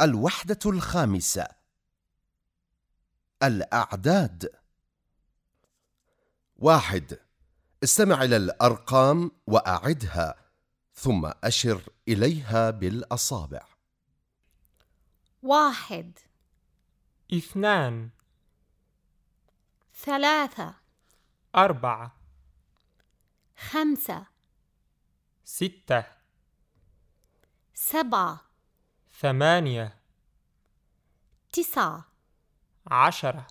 الوحدة الخامسة. الأعداد. واحد. استمع إلى الأرقام وأعدها ثم أشر إليها بالأصابع. واحد. اثنان. ثلاثة. أربعة. خمسة. ستة. سبعة. ثمانية تسعة عشرة